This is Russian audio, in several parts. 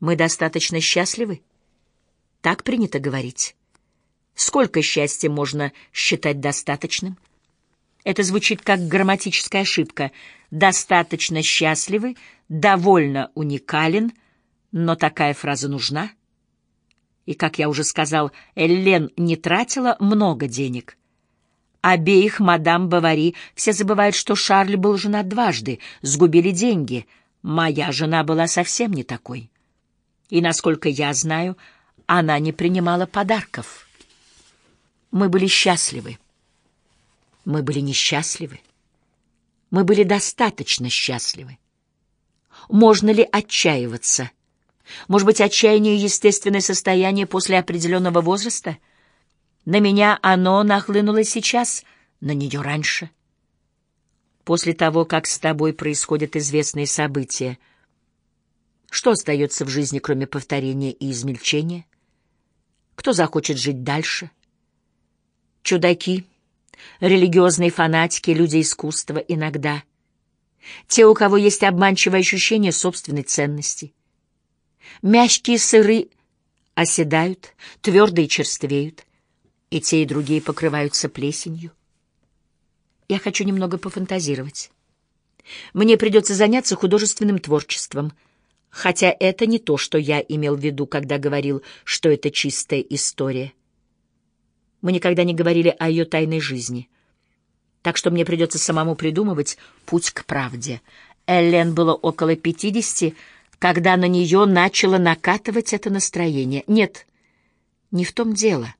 Мы достаточно счастливы? Так принято говорить. Сколько счастья можно считать достаточным? Это звучит как грамматическая ошибка. Достаточно счастливы, довольно уникален, но такая фраза нужна? И, как я уже сказал, Эллен не тратила много денег. Обеих мадам Бавари все забывают, что Шарль был женат дважды, сгубили деньги. Моя жена была совсем не такой. И, насколько я знаю, она не принимала подарков. Мы были счастливы. Мы были несчастливы. Мы были достаточно счастливы. Можно ли отчаиваться? Может быть, отчаяние — естественное состояние после определенного возраста? На меня оно нахлынуло сейчас, на нее раньше. После того, как с тобой происходят известные события, что остается в жизни, кроме повторения и измельчения? Кто захочет жить дальше? Чудаки, религиозные фанатики, люди искусства иногда. Те, у кого есть обманчивое ощущение собственной ценности. Мягкие сыры оседают, твердые черствеют, и те, и другие покрываются плесенью. Я хочу немного пофантазировать. Мне придется заняться художественным творчеством — хотя это не то, что я имел в виду, когда говорил, что это чистая история. Мы никогда не говорили о ее тайной жизни. Так что мне придется самому придумывать путь к правде. Эллен было около пятидесяти, когда на нее начало накатывать это настроение. Нет, не в том дело.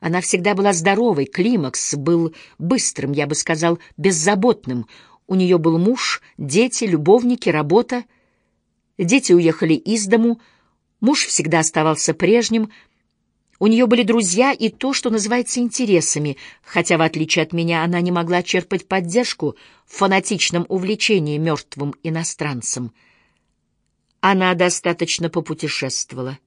Она всегда была здоровой, климакс был быстрым, я бы сказал, беззаботным. У нее был муж, дети, любовники, работа — Дети уехали из дому, муж всегда оставался прежним, у нее были друзья и то, что называется интересами, хотя, в отличие от меня, она не могла черпать поддержку в фанатичном увлечении мертвым иностранцем. Она достаточно попутешествовала.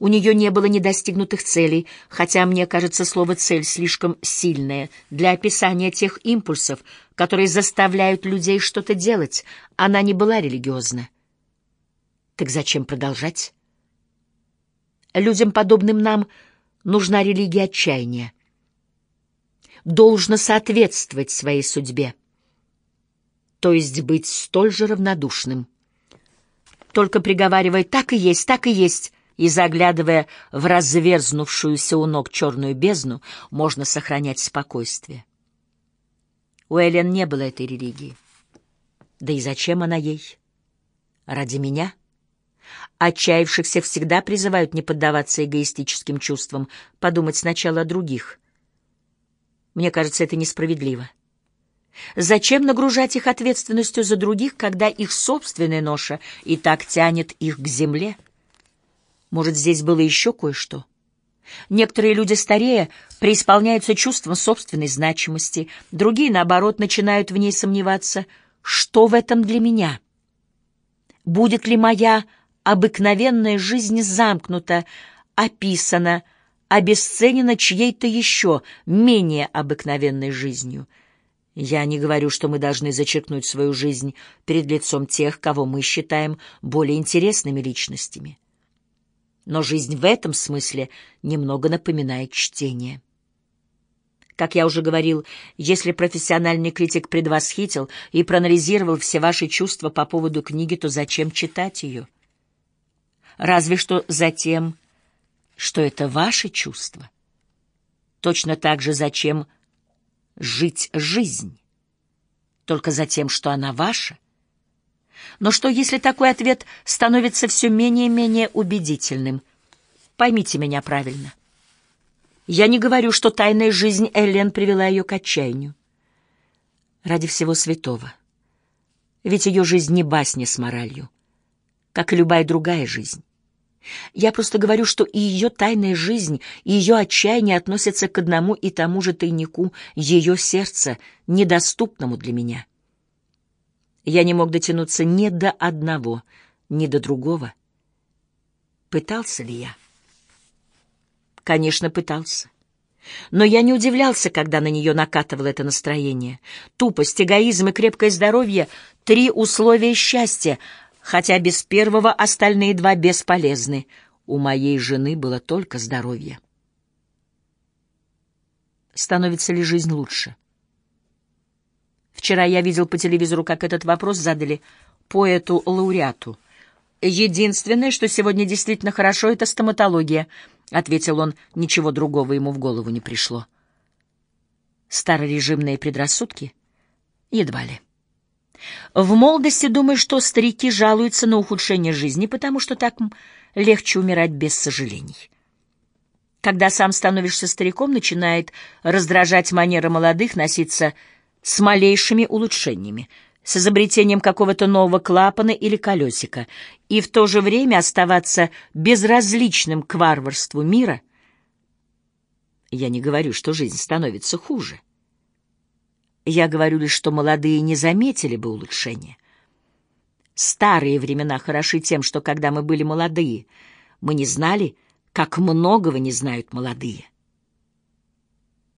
У нее не было недостигнутых целей, хотя, мне кажется, слово «цель» слишком сильное для описания тех импульсов, которые заставляют людей что-то делать. Она не была религиозна. Так зачем продолжать? Людям, подобным нам, нужна религия отчаяния. Должно соответствовать своей судьбе, то есть быть столь же равнодушным. Только приговаривая «так и есть, так и есть», и заглядывая в разверзнувшуюся у ног черную бездну, можно сохранять спокойствие. У Эллен не было этой религии. Да и зачем она ей? Ради меня? Отчаявшихся всегда призывают не поддаваться эгоистическим чувствам, подумать сначала о других. Мне кажется, это несправедливо. Зачем нагружать их ответственностью за других, когда их собственная ноша и так тянет их к земле? Может, здесь было еще кое-что? Некоторые люди старее преисполняются чувством собственной значимости, другие, наоборот, начинают в ней сомневаться. Что в этом для меня? Будет ли моя обыкновенная жизнь замкнута, описана, обесценена чьей-то еще менее обыкновенной жизнью. Я не говорю, что мы должны зачеркнуть свою жизнь перед лицом тех, кого мы считаем более интересными личностями. Но жизнь в этом смысле немного напоминает чтение. Как я уже говорил, если профессиональный критик предвосхитил и проанализировал все ваши чувства по поводу книги, то зачем читать ее? Разве что за тем, что это ваше чувство. Точно так же зачем жить жизнь? Только за тем, что она ваша? Но что, если такой ответ становится все менее и менее убедительным? Поймите меня правильно. Я не говорю, что тайная жизнь Эллен привела ее к отчаянию. Ради всего святого. Ведь ее жизнь не басня с моралью, как и любая другая жизнь. Я просто говорю, что и ее тайная жизнь, и ее отчаяние относятся к одному и тому же тайнику ее сердца, недоступному для меня. Я не мог дотянуться ни до одного, ни до другого. Пытался ли я? Конечно, пытался. Но я не удивлялся, когда на нее накатывало это настроение. Тупость, эгоизм и крепкое здоровье — три условия счастья — Хотя без первого остальные два бесполезны. У моей жены было только здоровье. Становится ли жизнь лучше? Вчера я видел по телевизору, как этот вопрос задали поэту-лауреату. «Единственное, что сегодня действительно хорошо, — это стоматология», — ответил он. Ничего другого ему в голову не пришло. Старорежимные предрассудки? Едва ли. В молодости думаешь, что старики жалуются на ухудшение жизни, потому что так легче умирать без сожалений. Когда сам становишься стариком, начинает раздражать манера молодых носиться с малейшими улучшениями, с изобретением какого-то нового клапана или колесика, и в то же время оставаться безразличным к варварству мира. Я не говорю, что жизнь становится хуже. Я говорю лишь, что молодые не заметили бы улучшения. Старые времена хороши тем, что когда мы были молодые, мы не знали, как многого не знают молодые.